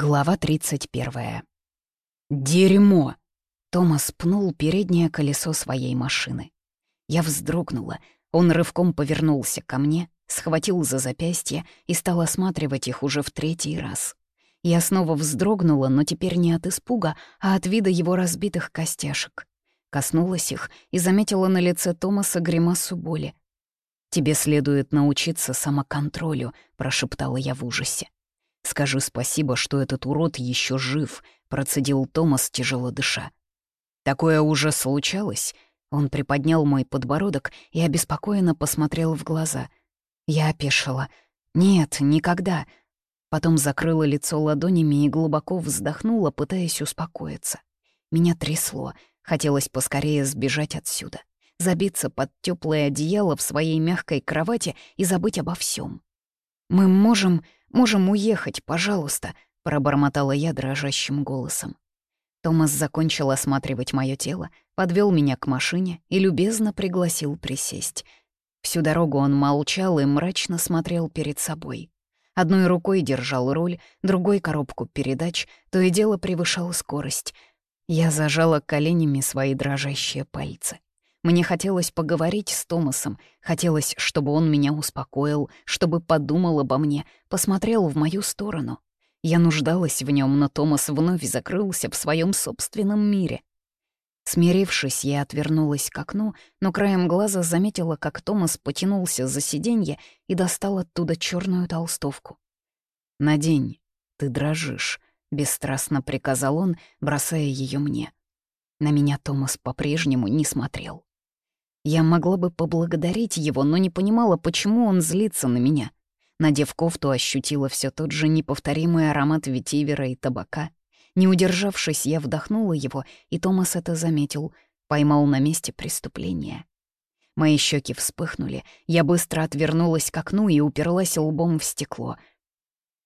Глава 31. «Дерьмо!» Томас пнул переднее колесо своей машины. Я вздрогнула. Он рывком повернулся ко мне, схватил за запястье и стал осматривать их уже в третий раз. Я снова вздрогнула, но теперь не от испуга, а от вида его разбитых костяшек. Коснулась их и заметила на лице Томаса гримасу боли. «Тебе следует научиться самоконтролю», — прошептала я в ужасе. «Скажи спасибо, что этот урод еще жив», — процедил Томас, тяжело дыша. «Такое уже случалось?» Он приподнял мой подбородок и обеспокоенно посмотрел в глаза. Я опешила. «Нет, никогда». Потом закрыла лицо ладонями и глубоко вздохнула, пытаясь успокоиться. Меня трясло, хотелось поскорее сбежать отсюда, забиться под теплое одеяло в своей мягкой кровати и забыть обо всем. «Мы можем Можем уехать, пожалуйста», — пробормотала я дрожащим голосом. Томас закончил осматривать мое тело, подвел меня к машине и любезно пригласил присесть. Всю дорогу он молчал и мрачно смотрел перед собой. Одной рукой держал руль, другой — коробку передач, то и дело превышал скорость. Я зажала коленями свои дрожащие пальцы. Мне хотелось поговорить с Томасом, хотелось, чтобы он меня успокоил, чтобы подумал обо мне, посмотрел в мою сторону. Я нуждалась в нем, но Томас вновь закрылся в своем собственном мире. Смирившись, я отвернулась к окну, но краем глаза заметила, как Томас потянулся за сиденье и достал оттуда черную толстовку. «Надень, ты дрожишь», — бесстрастно приказал он, бросая ее мне. На меня Томас по-прежнему не смотрел. Я могла бы поблагодарить его, но не понимала, почему он злится на меня. Надев кофту, ощутила все тот же неповторимый аромат ветивера и табака. Не удержавшись, я вдохнула его, и Томас это заметил, поймал на месте преступления. Мои щеки вспыхнули, я быстро отвернулась к окну и уперлась лбом в стекло.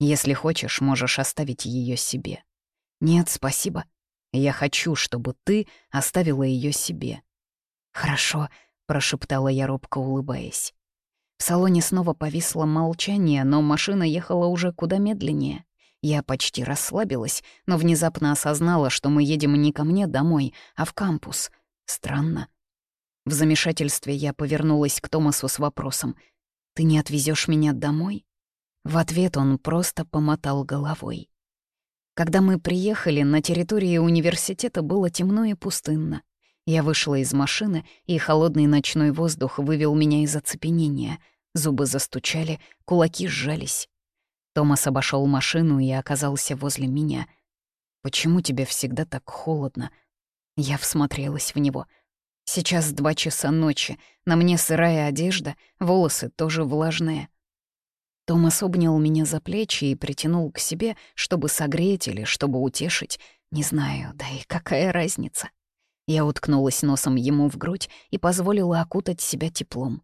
«Если хочешь, можешь оставить ее себе». «Нет, спасибо. Я хочу, чтобы ты оставила ее себе». «Хорошо», прошептала я робко, улыбаясь. В салоне снова повисло молчание, но машина ехала уже куда медленнее. Я почти расслабилась, но внезапно осознала, что мы едем не ко мне домой, а в кампус. Странно. В замешательстве я повернулась к Томасу с вопросом. «Ты не отвезешь меня домой?» В ответ он просто помотал головой. Когда мы приехали, на территории университета было темно и пустынно. Я вышла из машины, и холодный ночной воздух вывел меня из оцепенения. Зубы застучали, кулаки сжались. Томас обошел машину и оказался возле меня. «Почему тебе всегда так холодно?» Я всмотрелась в него. Сейчас два часа ночи, на мне сырая одежда, волосы тоже влажные. Томас обнял меня за плечи и притянул к себе, чтобы согреть или чтобы утешить. Не знаю, да и какая разница. Я уткнулась носом ему в грудь и позволила окутать себя теплом.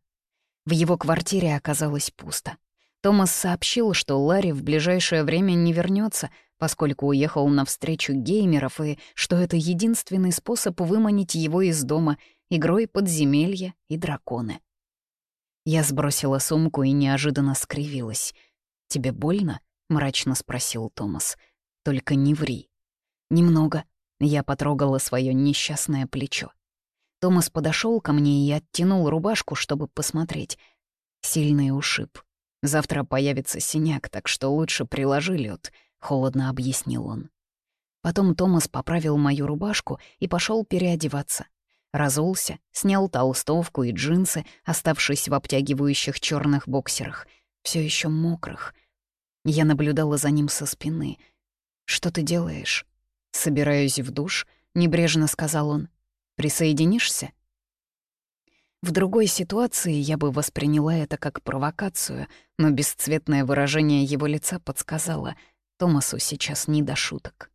В его квартире оказалось пусто. Томас сообщил, что Ларри в ближайшее время не вернется, поскольку уехал на встречу геймеров, и что это единственный способ выманить его из дома игрой подземелья и драконы. Я сбросила сумку и неожиданно скривилась. «Тебе больно?» — мрачно спросил Томас. «Только не ври». «Немного», я потрогала свое несчастное плечо. Томас подошел ко мне и оттянул рубашку, чтобы посмотреть. Сильный ушиб. Завтра появится синяк, так что лучше приложи лед, холодно объяснил он. Потом Томас поправил мою рубашку и пошел переодеваться. Разулся, снял толстовку и джинсы, оставшись в обтягивающих черных боксерах, все еще мокрых. Я наблюдала за ним со спины. «Что ты делаешь?» «Собираюсь в душ», — небрежно сказал он. «Присоединишься?» В другой ситуации я бы восприняла это как провокацию, но бесцветное выражение его лица подсказало, Томасу сейчас не до шуток.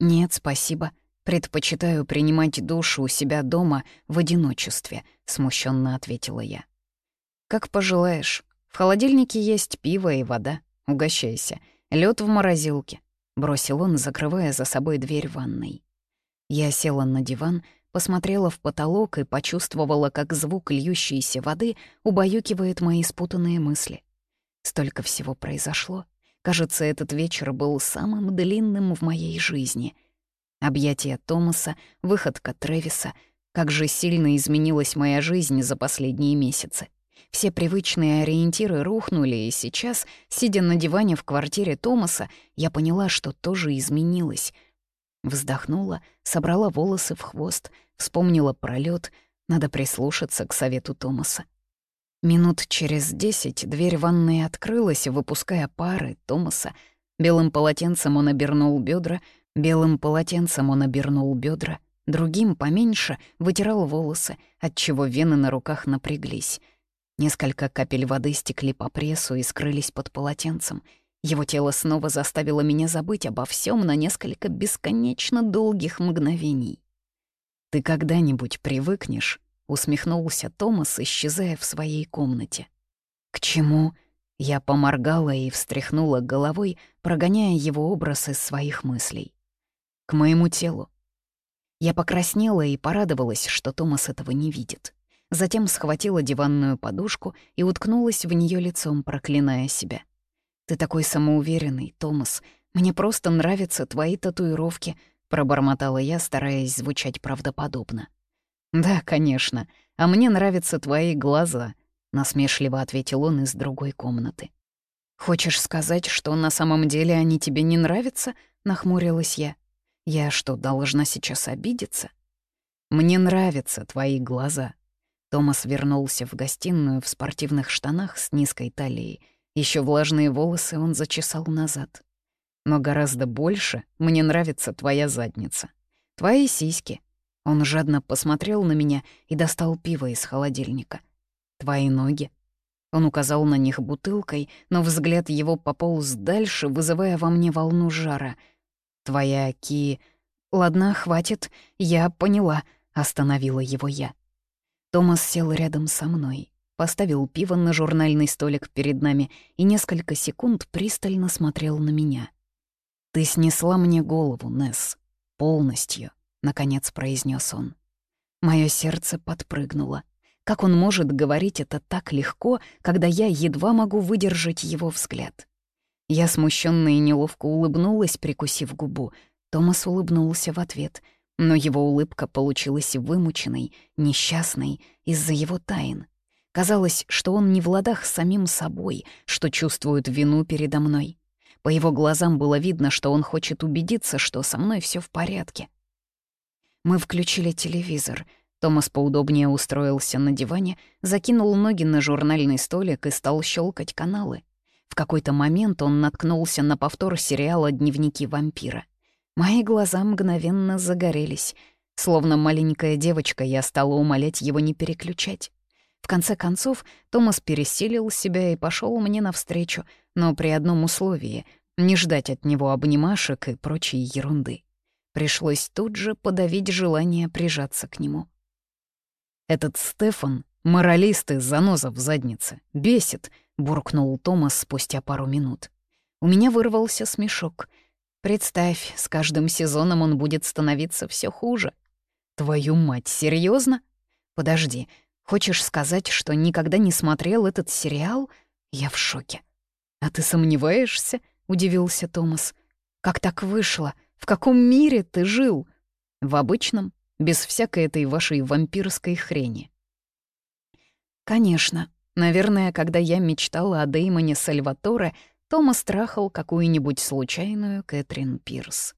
«Нет, спасибо. Предпочитаю принимать душ у себя дома в одиночестве», — смущенно ответила я. «Как пожелаешь. В холодильнике есть пиво и вода. Угощайся. Лед в морозилке. — бросил он, закрывая за собой дверь ванной. Я села на диван, посмотрела в потолок и почувствовала, как звук льющейся воды убаюкивает мои спутанные мысли. Столько всего произошло. Кажется, этот вечер был самым длинным в моей жизни. Объятия Томаса, выходка Тревиса. Как же сильно изменилась моя жизнь за последние месяцы. Все привычные ориентиры рухнули, и сейчас, сидя на диване в квартире Томаса, я поняла, что тоже изменилась. Вздохнула, собрала волосы в хвост, вспомнила пролет. Надо прислушаться к совету Томаса. Минут через десять дверь ванной открылась, выпуская пары Томаса. Белым полотенцем он обернул бедра, белым полотенцем он обернул бедра, другим, поменьше, вытирал волосы, отчего вены на руках напряглись. Несколько капель воды стекли по прессу и скрылись под полотенцем. Его тело снова заставило меня забыть обо всем на несколько бесконечно долгих мгновений. «Ты когда-нибудь привыкнешь?» — усмехнулся Томас, исчезая в своей комнате. «К чему?» Я поморгала и встряхнула головой, прогоняя его образ из своих мыслей. «К моему телу». Я покраснела и порадовалась, что Томас этого не видит. Затем схватила диванную подушку и уткнулась в нее лицом, проклиная себя. «Ты такой самоуверенный, Томас. Мне просто нравятся твои татуировки», — пробормотала я, стараясь звучать правдоподобно. «Да, конечно. А мне нравятся твои глаза», — насмешливо ответил он из другой комнаты. «Хочешь сказать, что на самом деле они тебе не нравятся?» — нахмурилась я. «Я что, должна сейчас обидеться?» «Мне нравятся твои глаза». Томас вернулся в гостиную в спортивных штанах с низкой талией. Еще влажные волосы он зачесал назад. «Но гораздо больше мне нравится твоя задница. Твои сиськи, он жадно посмотрел на меня и достал пиво из холодильника. «Твои ноги?» Он указал на них бутылкой, но взгляд его пополз дальше, вызывая во мне волну жара. «Твоя ки...» «Ладно, хватит, я поняла», — остановила его я. Томас сел рядом со мной, поставил пиво на журнальный столик перед нами и несколько секунд пристально смотрел на меня. «Ты снесла мне голову, Несс, полностью» наконец произнес он. Мое сердце подпрыгнуло. Как он может говорить это так легко, когда я едва могу выдержать его взгляд? Я смущенно и неловко улыбнулась, прикусив губу. Томас улыбнулся в ответ, но его улыбка получилась вымученной, несчастной из-за его тайн. Казалось, что он не в ладах с самим собой, что чувствует вину передо мной. По его глазам было видно, что он хочет убедиться, что со мной все в порядке. Мы включили телевизор. Томас поудобнее устроился на диване, закинул ноги на журнальный столик и стал щелкать каналы. В какой-то момент он наткнулся на повтор сериала «Дневники вампира». Мои глаза мгновенно загорелись. Словно маленькая девочка, я стала умолять его не переключать. В конце концов, Томас пересилил себя и пошел мне навстречу, но при одном условии — не ждать от него обнимашек и прочей ерунды. Пришлось тут же подавить желание прижаться к нему. «Этот Стефан — моралист и заноза в заднице. Бесит», — буркнул Томас спустя пару минут. У меня вырвался смешок. «Представь, с каждым сезоном он будет становиться все хуже». «Твою мать, серьезно? Подожди, хочешь сказать, что никогда не смотрел этот сериал? Я в шоке». «А ты сомневаешься?» — удивился Томас. «Как так вышло? В каком мире ты жил? В обычном, без всякой этой вашей вампирской хрени. Конечно. Наверное, когда я мечтала о Деймоне Сальваторе, Томас трахал какую-нибудь случайную Кэтрин Пирс.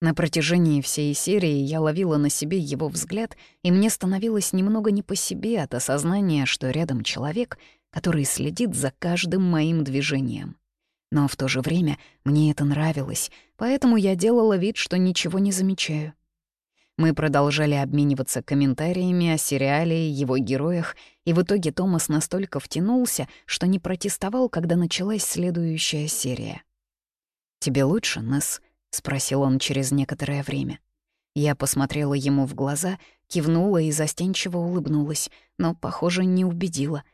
На протяжении всей серии я ловила на себе его взгляд, и мне становилось немного не по себе от осознания, что рядом человек, который следит за каждым моим движением. Но в то же время мне это нравилось, поэтому я делала вид, что ничего не замечаю. Мы продолжали обмениваться комментариями о сериале и его героях, и в итоге Томас настолько втянулся, что не протестовал, когда началась следующая серия. «Тебе лучше, Несс?» — спросил он через некоторое время. Я посмотрела ему в глаза, кивнула и застенчиво улыбнулась, но, похоже, не убедила —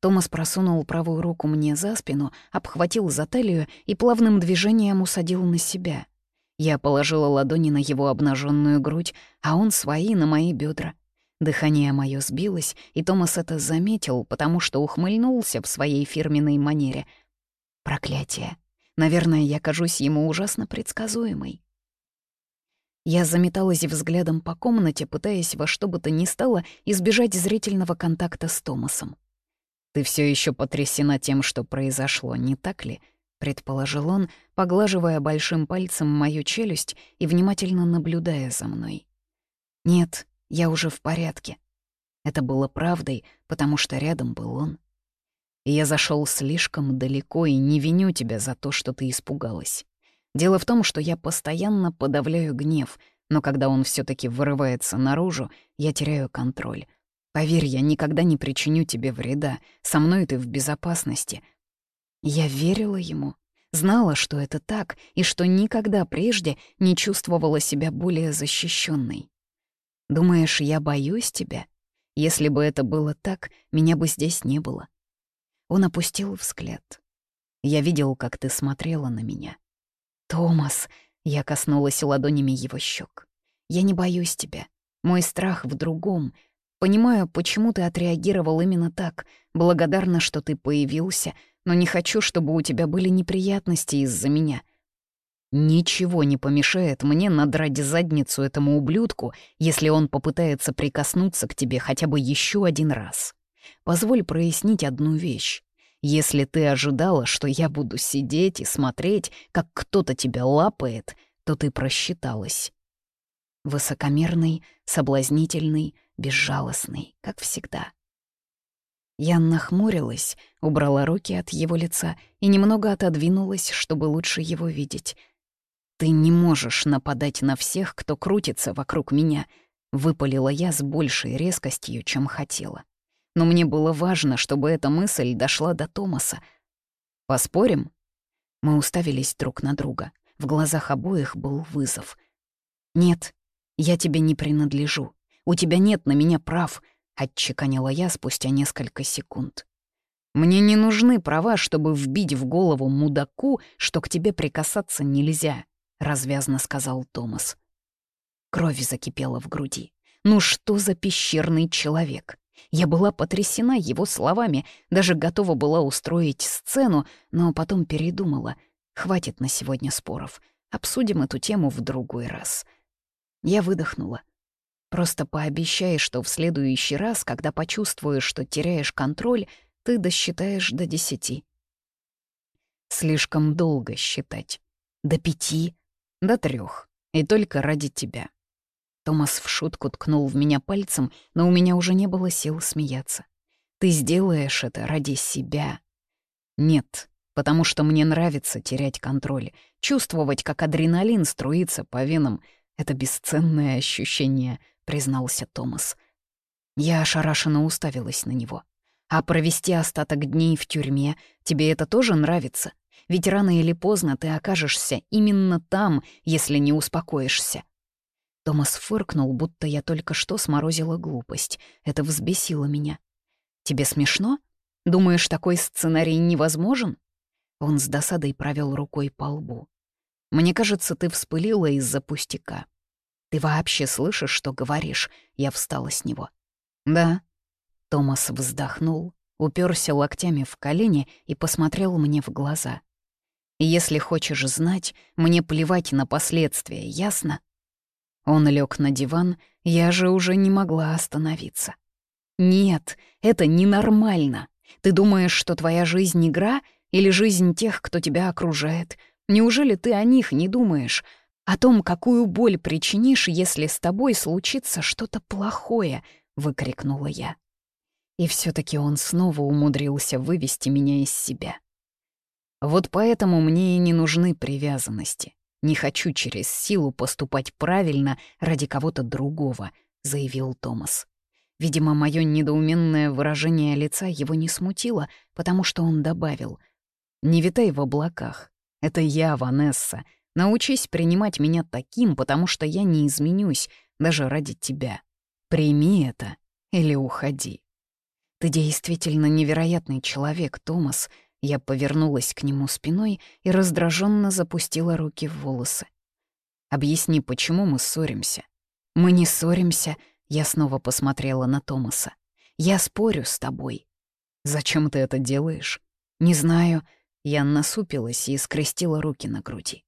Томас просунул правую руку мне за спину, обхватил за талию и плавным движением усадил на себя. Я положила ладони на его обнаженную грудь, а он свои на мои бедра. Дыхание мое сбилось, и Томас это заметил, потому что ухмыльнулся в своей фирменной манере. Проклятие. Наверное, я кажусь ему ужасно предсказуемой. Я заметалась взглядом по комнате, пытаясь во что бы то ни стало избежать зрительного контакта с Томасом. «Ты все еще потрясена тем, что произошло, не так ли?» — предположил он, поглаживая большим пальцем мою челюсть и внимательно наблюдая за мной. «Нет, я уже в порядке». Это было правдой, потому что рядом был он. И я зашел слишком далеко и не виню тебя за то, что ты испугалась. Дело в том, что я постоянно подавляю гнев, но когда он все таки вырывается наружу, я теряю контроль. Поверь, я никогда не причиню тебе вреда, со мной ты в безопасности. Я верила ему, знала, что это так, и что никогда прежде не чувствовала себя более защищенной. Думаешь, я боюсь тебя? Если бы это было так, меня бы здесь не было. Он опустил взгляд. Я видел, как ты смотрела на меня. «Томас!» — я коснулась ладонями его щек. «Я не боюсь тебя. Мой страх в другом. Понимаю, почему ты отреагировал именно так. Благодарна, что ты появился, но не хочу, чтобы у тебя были неприятности из-за меня». Ничего не помешает мне надрать задницу этому ублюдку, если он попытается прикоснуться к тебе хотя бы еще один раз. Позволь прояснить одну вещь. Если ты ожидала, что я буду сидеть и смотреть, как кто-то тебя лапает, то ты просчиталась. Высокомерный, соблазнительный, безжалостный, как всегда. Я нахмурилась, убрала руки от его лица и немного отодвинулась, чтобы лучше его видеть. «Ты не можешь нападать на всех, кто крутится вокруг меня», — выпалила я с большей резкостью, чем хотела но мне было важно, чтобы эта мысль дошла до Томаса. «Поспорим?» Мы уставились друг на друга. В глазах обоих был вызов. «Нет, я тебе не принадлежу. У тебя нет на меня прав», — отчеканила я спустя несколько секунд. «Мне не нужны права, чтобы вбить в голову мудаку, что к тебе прикасаться нельзя», — развязно сказал Томас. Кровь закипела в груди. «Ну что за пещерный человек?» Я была потрясена его словами, даже готова была устроить сцену, но потом передумала. Хватит на сегодня споров. Обсудим эту тему в другой раз. Я выдохнула. Просто пообещай, что в следующий раз, когда почувствуешь, что теряешь контроль, ты досчитаешь до десяти. Слишком долго считать. До пяти, до трех, И только ради тебя. Томас в шутку ткнул в меня пальцем, но у меня уже не было сил смеяться. «Ты сделаешь это ради себя». «Нет, потому что мне нравится терять контроль, чувствовать, как адреналин струится по венам. Это бесценное ощущение», — признался Томас. Я ошарашенно уставилась на него. «А провести остаток дней в тюрьме тебе это тоже нравится? Ведь рано или поздно ты окажешься именно там, если не успокоишься». Томас фыркнул, будто я только что сморозила глупость. Это взбесило меня. «Тебе смешно? Думаешь, такой сценарий невозможен?» Он с досадой провел рукой по лбу. «Мне кажется, ты вспылила из-за пустяка. Ты вообще слышишь, что говоришь?» Я встала с него. «Да». Томас вздохнул, уперся локтями в колени и посмотрел мне в глаза. «Если хочешь знать, мне плевать на последствия, ясно?» Он лег на диван, я же уже не могла остановиться. «Нет, это ненормально. Ты думаешь, что твоя жизнь — игра или жизнь тех, кто тебя окружает? Неужели ты о них не думаешь? О том, какую боль причинишь, если с тобой случится что-то плохое?» — выкрикнула я. И все таки он снова умудрился вывести меня из себя. Вот поэтому мне и не нужны привязанности. «Не хочу через силу поступать правильно ради кого-то другого», — заявил Томас. Видимо, мое недоуменное выражение лица его не смутило, потому что он добавил. «Не витай в облаках. Это я, Ванесса. Научись принимать меня таким, потому что я не изменюсь, даже ради тебя. Прими это или уходи». «Ты действительно невероятный человек, Томас», я повернулась к нему спиной и раздраженно запустила руки в волосы. «Объясни, почему мы ссоримся?» «Мы не ссоримся», — я снова посмотрела на Томаса. «Я спорю с тобой». «Зачем ты это делаешь?» «Не знаю». Я насупилась и скрестила руки на груди.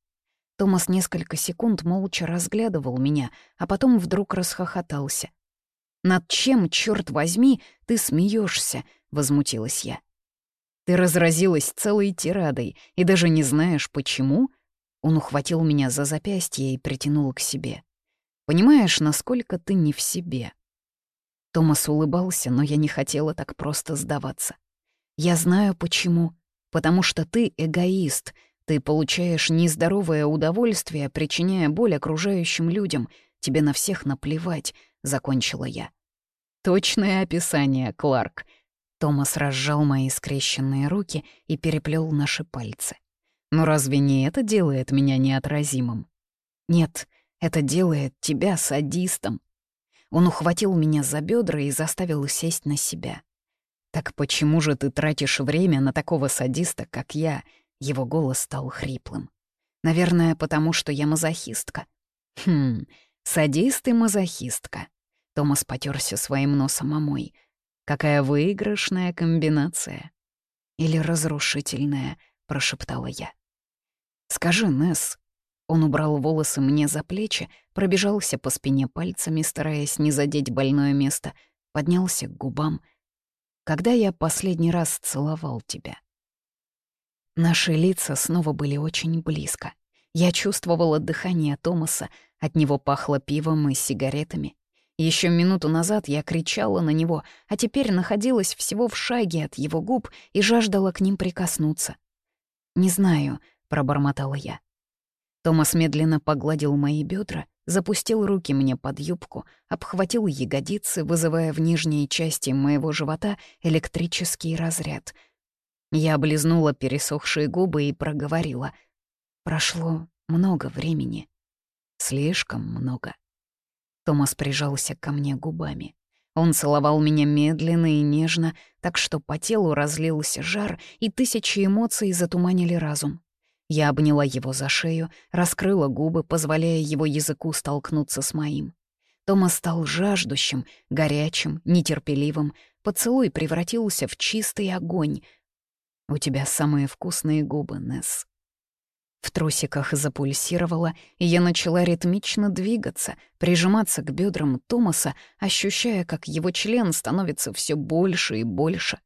Томас несколько секунд молча разглядывал меня, а потом вдруг расхохотался. «Над чем, черт возьми, ты смеешься? возмутилась я. «Ты разразилась целой тирадой и даже не знаешь, почему?» Он ухватил меня за запястье и притянул к себе. «Понимаешь, насколько ты не в себе?» Томас улыбался, но я не хотела так просто сдаваться. «Я знаю, почему. Потому что ты эгоист. Ты получаешь нездоровое удовольствие, причиняя боль окружающим людям. Тебе на всех наплевать», — закончила я. «Точное описание, Кларк». Томас разжал мои скрещенные руки и переплел наши пальцы. «Но разве не это делает меня неотразимым?» «Нет, это делает тебя садистом». Он ухватил меня за бедра и заставил сесть на себя. «Так почему же ты тратишь время на такого садиста, как я?» Его голос стал хриплым. «Наверное, потому что я мазохистка». «Хм, садист и мазохистка». Томас потерся своим носом о мой. «Какая выигрышная комбинация!» «Или разрушительная», — прошептала я. «Скажи, Несс». Он убрал волосы мне за плечи, пробежался по спине пальцами, стараясь не задеть больное место, поднялся к губам — когда я последний раз целовал тебя. Наши лица снова были очень близко. Я чувствовала дыхание Томаса, от него пахло пивом и сигаретами. Еще минуту назад я кричала на него, а теперь находилась всего в шаге от его губ и жаждала к ним прикоснуться. «Не знаю», — пробормотала я. Томас медленно погладил мои бедра, запустил руки мне под юбку, обхватил ягодицы, вызывая в нижней части моего живота электрический разряд. Я облизнула пересохшие губы и проговорила. Прошло много времени. Слишком много. Томас прижался ко мне губами. Он целовал меня медленно и нежно, так что по телу разлился жар, и тысячи эмоций затуманили разум. Я обняла его за шею, раскрыла губы, позволяя его языку столкнуться с моим. Томас стал жаждущим, горячим, нетерпеливым. Поцелуй превратился в чистый огонь. «У тебя самые вкусные губы, Несс». В трусиках запульсировала, и я начала ритмично двигаться, прижиматься к бедрам Томаса, ощущая, как его член становится все больше и больше.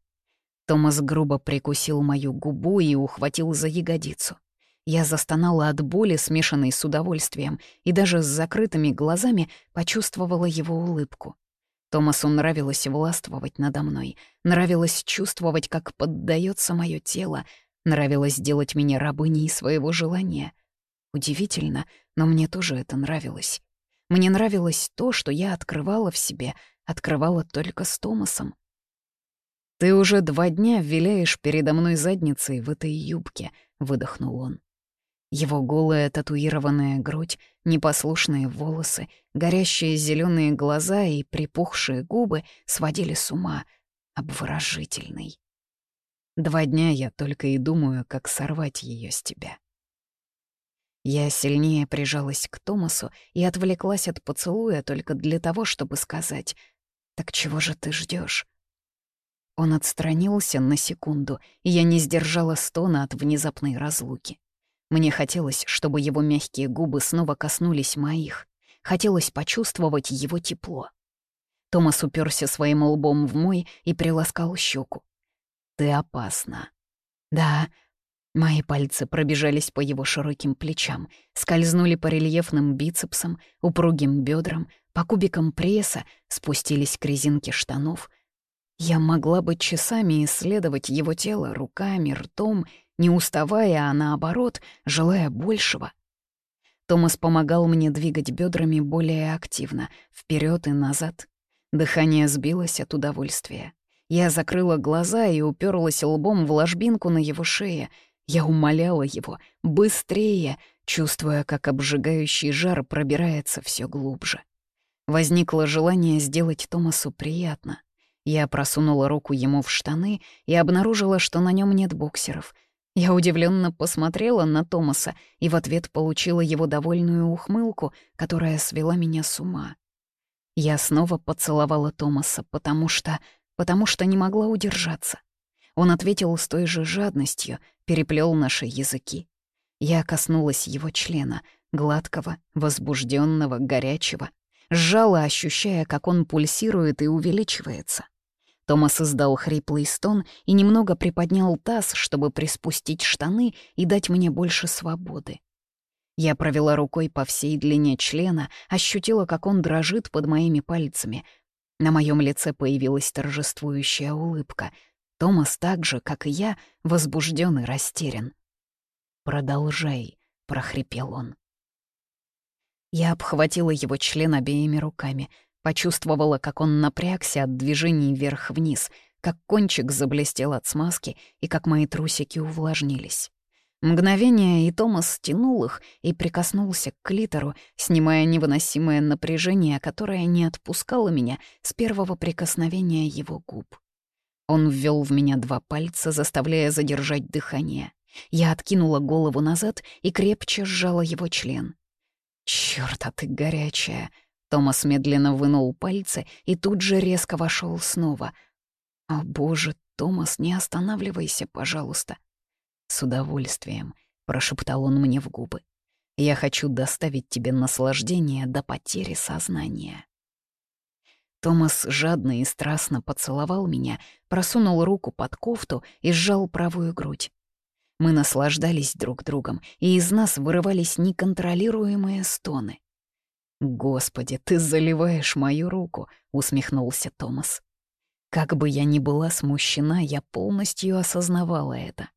Томас грубо прикусил мою губу и ухватил за ягодицу. Я застонала от боли, смешанной с удовольствием, и даже с закрытыми глазами почувствовала его улыбку. Томасу нравилось властвовать надо мной, нравилось чувствовать, как поддается мое тело, нравилось делать меня рабыней своего желания. Удивительно, но мне тоже это нравилось. Мне нравилось то, что я открывала в себе, открывала только с Томасом. «Ты уже два дня виляешь передо мной задницей в этой юбке», — выдохнул он. Его голая татуированная грудь, непослушные волосы, горящие зеленые глаза и припухшие губы сводили с ума. Обворожительный. Два дня я только и думаю, как сорвать ее с тебя. Я сильнее прижалась к Томасу и отвлеклась от поцелуя только для того, чтобы сказать «Так чего же ты ждешь? Он отстранился на секунду, и я не сдержала стона от внезапной разлуки. Мне хотелось, чтобы его мягкие губы снова коснулись моих. Хотелось почувствовать его тепло. Томас уперся своим лбом в мой и приласкал щеку. «Ты опасна». «Да». Мои пальцы пробежались по его широким плечам, скользнули по рельефным бицепсам, упругим бедрам, по кубикам пресса, спустились к резинке штанов. Я могла бы часами исследовать его тело руками, ртом не уставая, а наоборот, желая большего. Томас помогал мне двигать бедрами более активно, вперед и назад. Дыхание сбилось от удовольствия. Я закрыла глаза и уперлась лбом в ложбинку на его шее. Я умоляла его «быстрее», чувствуя, как обжигающий жар пробирается все глубже. Возникло желание сделать Томасу приятно. Я просунула руку ему в штаны и обнаружила, что на нем нет боксеров — я удивленно посмотрела на Томаса и в ответ получила его довольную ухмылку, которая свела меня с ума. Я снова поцеловала Томаса, потому что... потому что не могла удержаться. Он ответил с той же жадностью, переплел наши языки. Я коснулась его члена, гладкого, возбужденного, горячего, сжала, ощущая, как он пульсирует и увеличивается. Томас издал хриплый стон и немного приподнял таз, чтобы приспустить штаны и дать мне больше свободы. Я провела рукой по всей длине члена, ощутила, как он дрожит под моими пальцами. На моем лице появилась торжествующая улыбка. Томас так же, как и я, возбужден и растерян. «Продолжай», — прохрипел он. Я обхватила его член обеими руками, почувствовала, как он напрягся от движений вверх-вниз, как кончик заблестел от смазки и как мои трусики увлажнились. Мгновение, и Томас стянул их и прикоснулся к клитору, снимая невыносимое напряжение, которое не отпускало меня с первого прикосновения его губ. Он ввел в меня два пальца, заставляя задержать дыхание. Я откинула голову назад и крепче сжала его член. «Чёрт, а ты горячая!» Томас медленно вынул пальцы и тут же резко вошел снова. «О боже, Томас, не останавливайся, пожалуйста!» «С удовольствием», — прошептал он мне в губы. «Я хочу доставить тебе наслаждение до потери сознания». Томас жадно и страстно поцеловал меня, просунул руку под кофту и сжал правую грудь. Мы наслаждались друг другом, и из нас вырывались неконтролируемые стоны. «Господи, ты заливаешь мою руку», — усмехнулся Томас. Как бы я ни была смущена, я полностью осознавала это.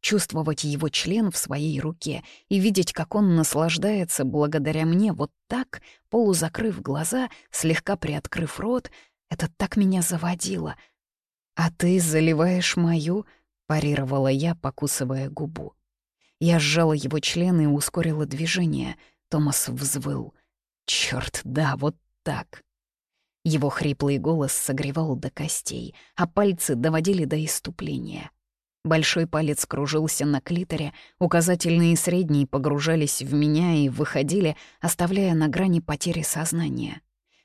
Чувствовать его член в своей руке и видеть, как он наслаждается благодаря мне вот так, полузакрыв глаза, слегка приоткрыв рот, это так меня заводило. «А ты заливаешь мою?» — парировала я, покусывая губу. Я сжала его член и ускорила движение. Томас взвыл. Черт, да, вот так. Его хриплый голос согревал до костей, а пальцы доводили до иступления. Большой палец кружился на клиторе, указательный и средний погружались в меня и выходили, оставляя на грани потери сознания.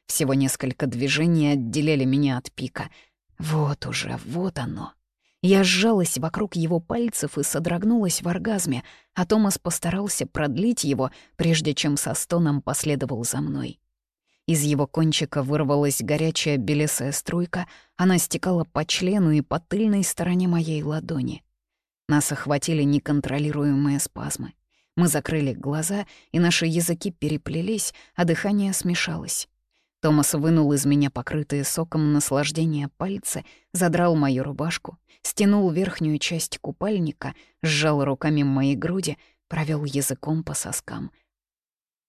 Всего несколько движений отделяли меня от пика. Вот уже, вот оно. Я сжалась вокруг его пальцев и содрогнулась в оргазме, а Томас постарался продлить его, прежде чем со стоном последовал за мной. Из его кончика вырвалась горячая белесая струйка, она стекала по члену и по тыльной стороне моей ладони. Нас охватили неконтролируемые спазмы. Мы закрыли глаза, и наши языки переплелись, а дыхание смешалось. Томас вынул из меня покрытые соком наслаждения пальцы, задрал мою рубашку, стянул верхнюю часть купальника, сжал руками мои груди, провел языком по соскам.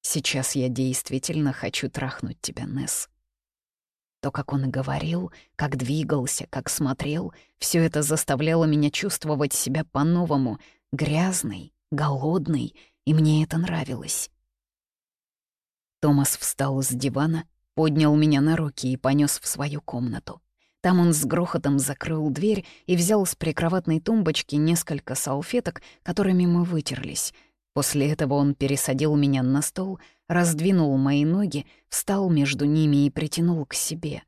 «Сейчас я действительно хочу трахнуть тебя, Несс». То, как он говорил, как двигался, как смотрел, все это заставляло меня чувствовать себя по-новому, грязной, голодной, и мне это нравилось. Томас встал с дивана, поднял меня на руки и понес в свою комнату. Там он с грохотом закрыл дверь и взял с прикроватной тумбочки несколько салфеток, которыми мы вытерлись. После этого он пересадил меня на стол, раздвинул мои ноги, встал между ними и притянул к себе.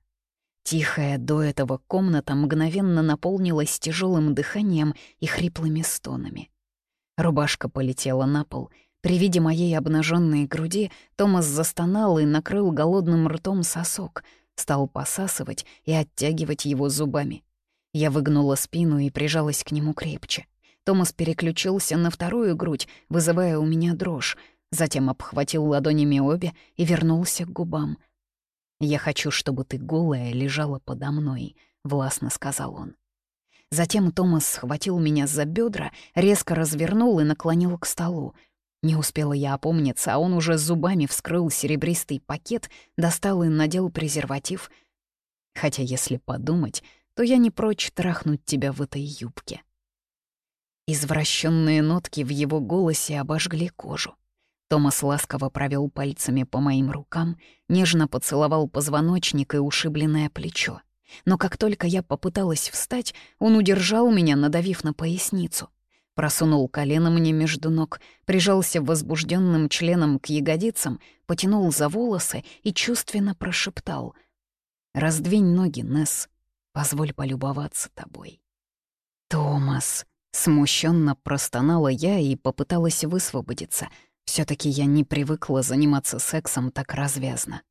Тихая до этого комната мгновенно наполнилась тяжелым дыханием и хриплыми стонами. Рубашка полетела на пол — при виде моей обнаженной груди Томас застонал и накрыл голодным ртом сосок, стал посасывать и оттягивать его зубами. Я выгнула спину и прижалась к нему крепче. Томас переключился на вторую грудь, вызывая у меня дрожь, затем обхватил ладонями обе и вернулся к губам. «Я хочу, чтобы ты голая лежала подо мной», — властно сказал он. Затем Томас схватил меня за бедра, резко развернул и наклонил к столу — не успела я опомниться, а он уже зубами вскрыл серебристый пакет, достал и надел презерватив. Хотя, если подумать, то я не прочь трахнуть тебя в этой юбке. Извращенные нотки в его голосе обожгли кожу. Томас ласково провел пальцами по моим рукам, нежно поцеловал позвоночник и ушибленное плечо. Но как только я попыталась встать, он удержал меня, надавив на поясницу — Просунул колено мне между ног, прижался возбужденным членом к ягодицам, потянул за волосы и чувственно прошептал. «Раздвинь ноги, Несс, позволь полюбоваться тобой». «Томас!» — смущенно простонала я и попыталась высвободиться. все таки я не привыкла заниматься сексом так развязно.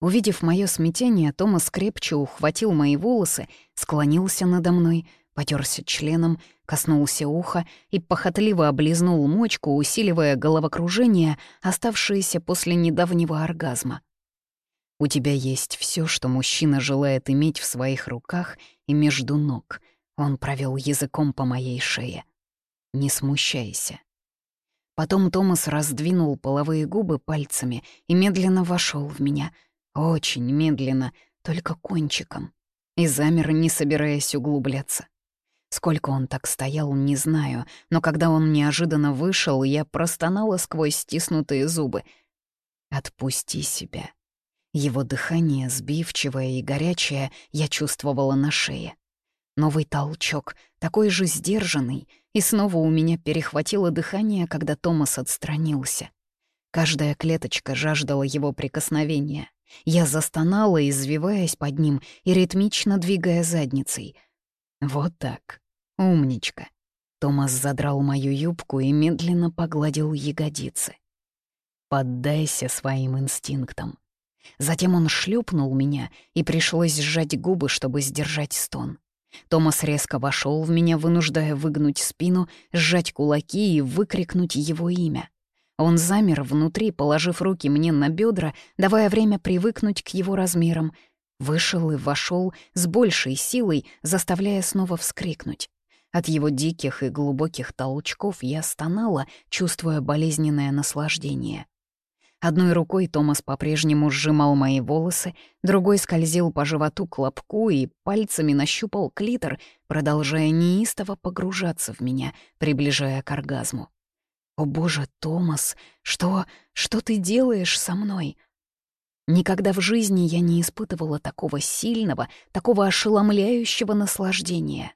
Увидев мое смятение, Томас крепче ухватил мои волосы, склонился надо мной, потерся членом, коснулся уха и похотливо облизнул мочку, усиливая головокружение, оставшееся после недавнего оргазма. У тебя есть все, что мужчина желает иметь в своих руках и между ног. Он провел языком по моей шее. Не смущайся. Потом Томас раздвинул половые губы пальцами и медленно вошел в меня. Очень медленно, только кончиком. И замер, не собираясь углубляться. Сколько он так стоял, не знаю, но когда он неожиданно вышел, я простонала сквозь стиснутые зубы. «Отпусти себя». Его дыхание, сбивчивое и горячее, я чувствовала на шее. Новый толчок, такой же сдержанный, и снова у меня перехватило дыхание, когда Томас отстранился. Каждая клеточка жаждала его прикосновения. Я застонала, извиваясь под ним и ритмично двигая задницей. Вот так. «Умничка». Томас задрал мою юбку и медленно погладил ягодицы. «Поддайся своим инстинктам». Затем он шлепнул меня, и пришлось сжать губы, чтобы сдержать стон. Томас резко вошел в меня, вынуждая выгнуть спину, сжать кулаки и выкрикнуть его имя. Он замер внутри, положив руки мне на бедра, давая время привыкнуть к его размерам. Вышел и вошел с большей силой, заставляя снова вскрикнуть. От его диких и глубоких толчков я стонала, чувствуя болезненное наслаждение. Одной рукой Томас по-прежнему сжимал мои волосы, другой скользил по животу к лобку и пальцами нащупал клитор, продолжая неистово погружаться в меня, приближая к оргазму. «О боже, Томас, что... что ты делаешь со мной?» Никогда в жизни я не испытывала такого сильного, такого ошеломляющего наслаждения.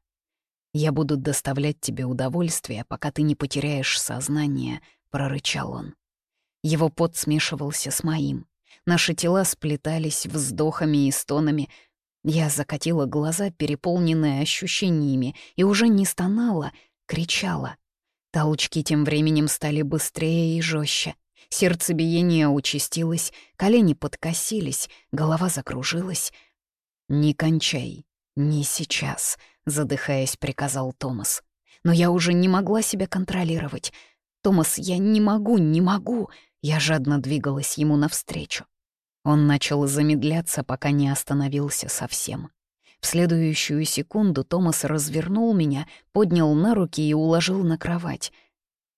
«Я буду доставлять тебе удовольствие, пока ты не потеряешь сознание», — прорычал он. Его пот смешивался с моим. Наши тела сплетались вздохами и стонами. Я закатила глаза, переполненные ощущениями, и уже не стонала, кричала. Толчки тем временем стали быстрее и жестче. Сердцебиение участилось, колени подкосились, голова закружилась. «Не кончай, не сейчас», задыхаясь, приказал Томас. Но я уже не могла себя контролировать. «Томас, я не могу, не могу!» Я жадно двигалась ему навстречу. Он начал замедляться, пока не остановился совсем. В следующую секунду Томас развернул меня, поднял на руки и уложил на кровать.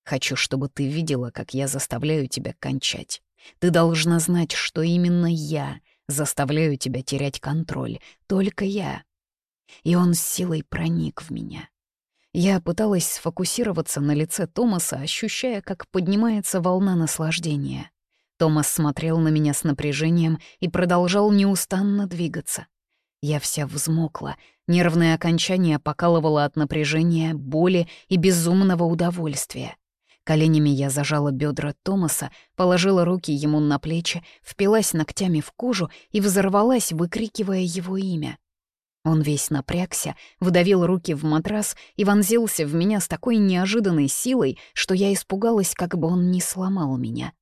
«Хочу, чтобы ты видела, как я заставляю тебя кончать. Ты должна знать, что именно я заставляю тебя терять контроль. Только я и он с силой проник в меня. Я пыталась сфокусироваться на лице Томаса, ощущая, как поднимается волна наслаждения. Томас смотрел на меня с напряжением и продолжал неустанно двигаться. Я вся взмокла, нервное окончание покалывало от напряжения, боли и безумного удовольствия. Коленями я зажала бедра Томаса, положила руки ему на плечи, впилась ногтями в кожу и взорвалась, выкрикивая его имя. Он весь напрягся, выдавил руки в матрас и вонзился в меня с такой неожиданной силой, что я испугалась, как бы он не сломал меня.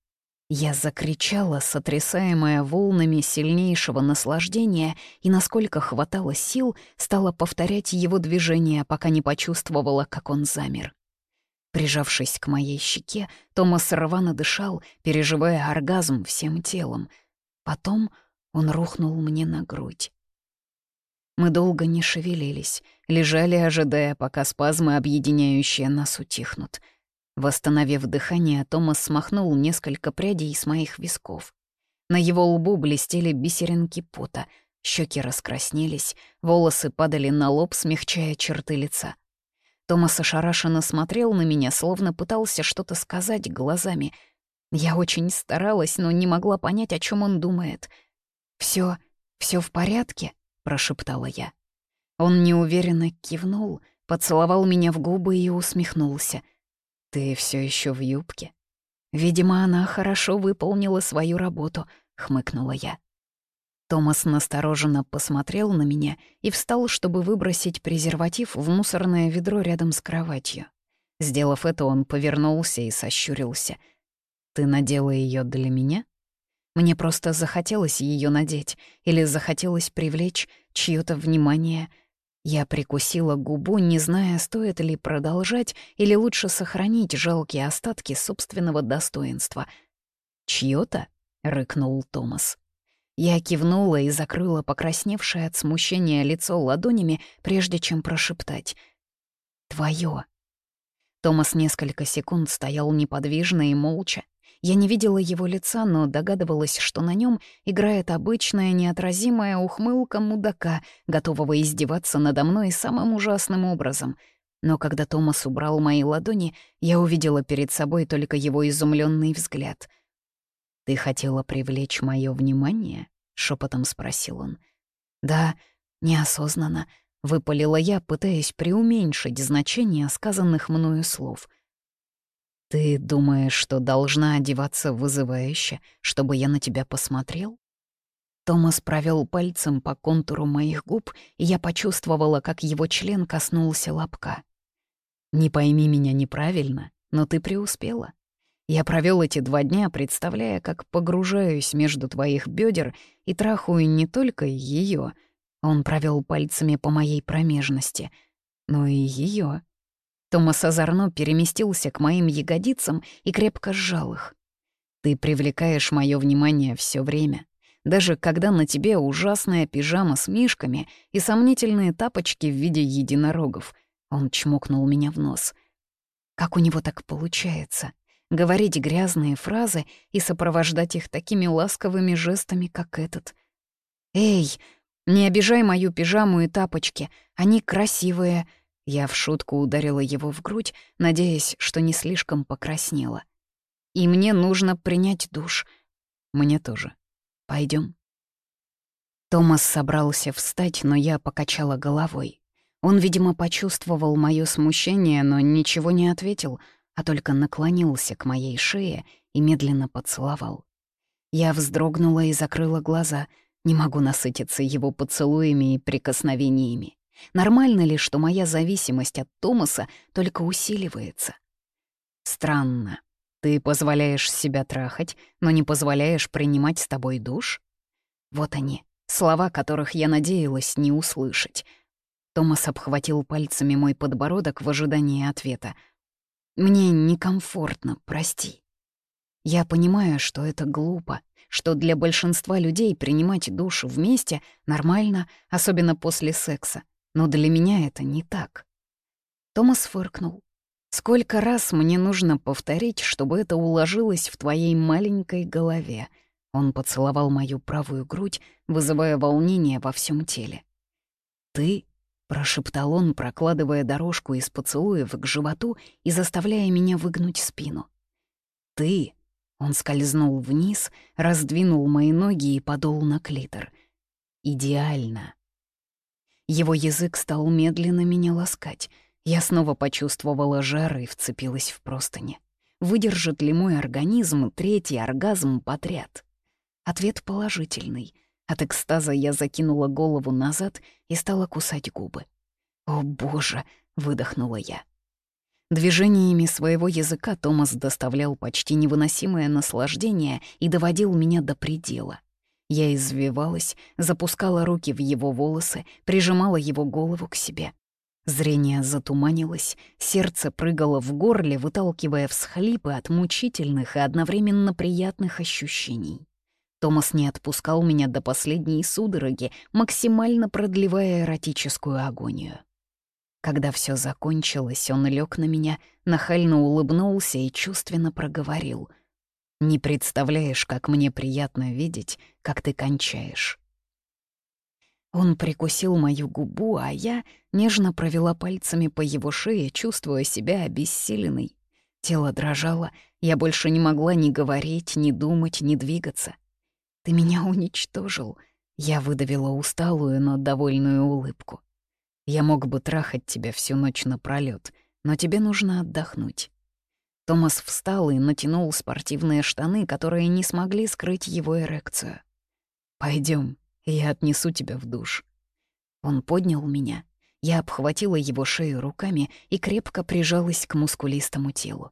Я закричала, сотрясаемая волнами сильнейшего наслаждения, и, насколько хватало сил, стала повторять его движения, пока не почувствовала, как он замер. Прижавшись к моей щеке, Томас рвано дышал, переживая оргазм всем телом. Потом он рухнул мне на грудь. Мы долго не шевелились, лежали, ожидая, пока спазмы, объединяющие нас, утихнут. Восстановив дыхание, Томас смахнул несколько прядей с моих висков. На его лбу блестели бисеринки пота, щеки раскраснелись, волосы падали на лоб, смягчая черты лица. Томас ошарашенно смотрел на меня, словно пытался что-то сказать глазами. Я очень старалась, но не могла понять, о чем он думает. Все, все в порядке?» Прошептала я. Он неуверенно кивнул, поцеловал меня в губы и усмехнулся. «Ты все еще в юбке?» «Видимо, она хорошо выполнила свою работу», — хмыкнула я. Томас настороженно посмотрел на меня и встал, чтобы выбросить презерватив в мусорное ведро рядом с кроватью. Сделав это, он повернулся и сощурился. «Ты надела ее для меня?» Мне просто захотелось ее надеть или захотелось привлечь чье-то внимание. Я прикусила губу, не зная, стоит ли продолжать или лучше сохранить жалкие остатки собственного достоинства. «Чьё-то?» — рыкнул Томас. Я кивнула и закрыла покрасневшее от смущения лицо ладонями, прежде чем прошептать. «Твоё». Томас несколько секунд стоял неподвижно и молча. Я не видела его лица, но догадывалась, что на нем играет обычная неотразимая ухмылка мудака, готового издеваться надо мной самым ужасным образом. Но когда Томас убрал мои ладони, я увидела перед собой только его изумленный взгляд — «Ты хотела привлечь мое внимание?» — шепотом спросил он. «Да, неосознанно», — выпалила я, пытаясь преуменьшить значение сказанных мною слов. «Ты думаешь, что должна одеваться вызывающе, чтобы я на тебя посмотрел?» Томас провел пальцем по контуру моих губ, и я почувствовала, как его член коснулся лобка. «Не пойми меня неправильно, но ты преуспела. Я провел эти два дня, представляя, как погружаюсь между твоих бедер и трахаю не только ее. Он провел пальцами по моей промежности, но и ее. Томас озорно переместился к моим ягодицам и крепко сжал их. Ты привлекаешь мое внимание все время, даже когда на тебе ужасная пижама с мишками и сомнительные тапочки в виде единорогов. Он чмокнул меня в нос. Как у него так получается? говорить грязные фразы и сопровождать их такими ласковыми жестами, как этот. «Эй, не обижай мою пижаму и тапочки, они красивые!» Я в шутку ударила его в грудь, надеясь, что не слишком покраснела. «И мне нужно принять душ. Мне тоже. Пойдем. Томас собрался встать, но я покачала головой. Он, видимо, почувствовал моё смущение, но ничего не ответил — а только наклонился к моей шее и медленно поцеловал. Я вздрогнула и закрыла глаза, не могу насытиться его поцелуями и прикосновениями. Нормально ли, что моя зависимость от Томаса только усиливается? Странно. Ты позволяешь себя трахать, но не позволяешь принимать с тобой душ? Вот они, слова которых я надеялась не услышать. Томас обхватил пальцами мой подбородок в ожидании ответа, мне некомфортно, прости. Я понимаю, что это глупо, что для большинства людей принимать душ вместе нормально, особенно после секса. Но для меня это не так. Томас фыркнул. «Сколько раз мне нужно повторить, чтобы это уложилось в твоей маленькой голове?» Он поцеловал мою правую грудь, вызывая волнение во всем теле. «Ты прошептал он, прокладывая дорожку из поцелуев к животу и заставляя меня выгнуть спину. «Ты!» — он скользнул вниз, раздвинул мои ноги и подул на клитор. «Идеально!» Его язык стал медленно меня ласкать. Я снова почувствовала жар и вцепилась в простыни. Выдержит ли мой организм третий оргазм подряд? Ответ положительный — от экстаза я закинула голову назад и стала кусать губы. «О, боже!» — выдохнула я. Движениями своего языка Томас доставлял почти невыносимое наслаждение и доводил меня до предела. Я извивалась, запускала руки в его волосы, прижимала его голову к себе. Зрение затуманилось, сердце прыгало в горле, выталкивая всхлипы от мучительных и одновременно приятных ощущений. Томас не отпускал меня до последней судороги, максимально продлевая эротическую агонию. Когда все закончилось, он лег на меня, нахально улыбнулся и чувственно проговорил. «Не представляешь, как мне приятно видеть, как ты кончаешь». Он прикусил мою губу, а я нежно провела пальцами по его шее, чувствуя себя обессиленной. Тело дрожало, я больше не могла ни говорить, ни думать, ни двигаться. Ты меня уничтожил. Я выдавила усталую, но довольную улыбку. Я мог бы трахать тебя всю ночь напролёт, но тебе нужно отдохнуть. Томас встал и натянул спортивные штаны, которые не смогли скрыть его эрекцию. Пойдем, Я отнесу тебя в душ». Он поднял меня. Я обхватила его шею руками и крепко прижалась к мускулистому телу.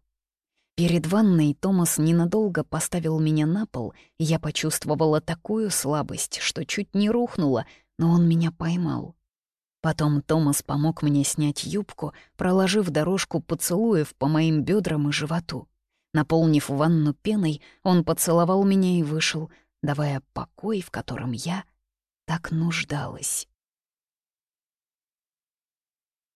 Перед ванной Томас ненадолго поставил меня на пол, и я почувствовала такую слабость, что чуть не рухнула, но он меня поймал. Потом Томас помог мне снять юбку, проложив дорожку поцелуев по моим бедрам и животу. Наполнив ванну пеной, он поцеловал меня и вышел, давая покой, в котором я так нуждалась.